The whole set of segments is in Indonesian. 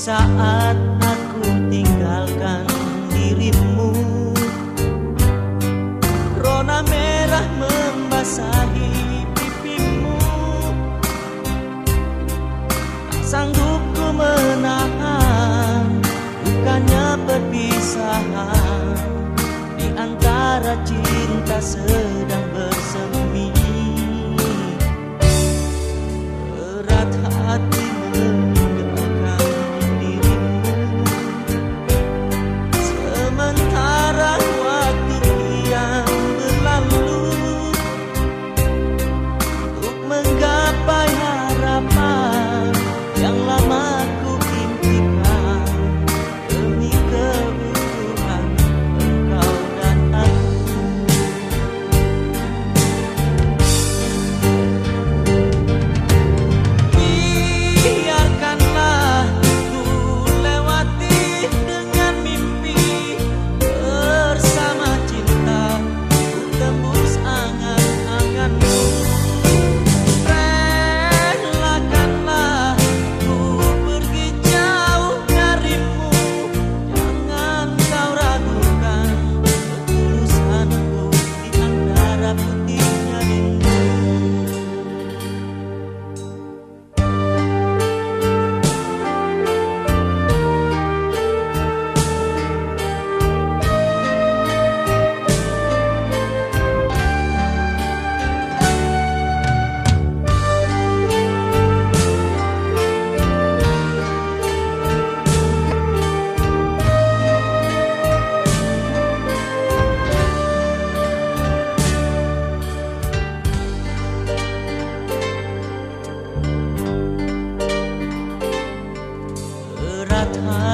saat aku tinggalkan dirimu. Rona merah membasahi pipimu. Tak sanggup ku menahan Bukannya perpisahan. Di antara cinta sendiri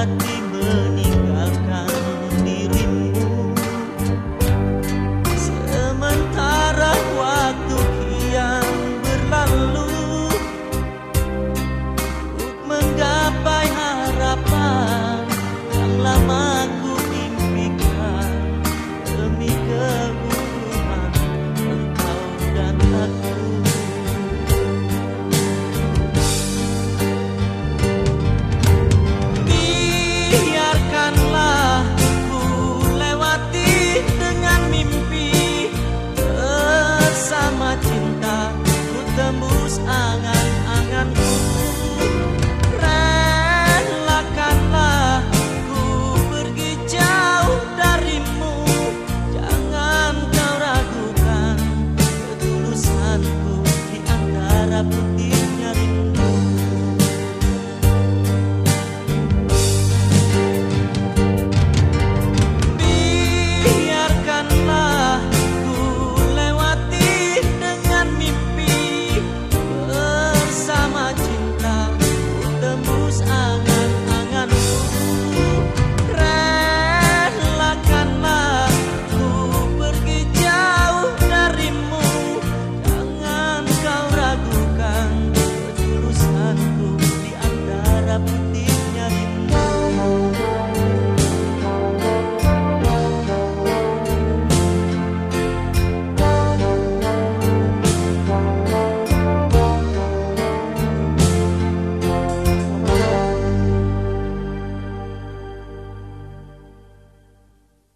hati meninggalkan.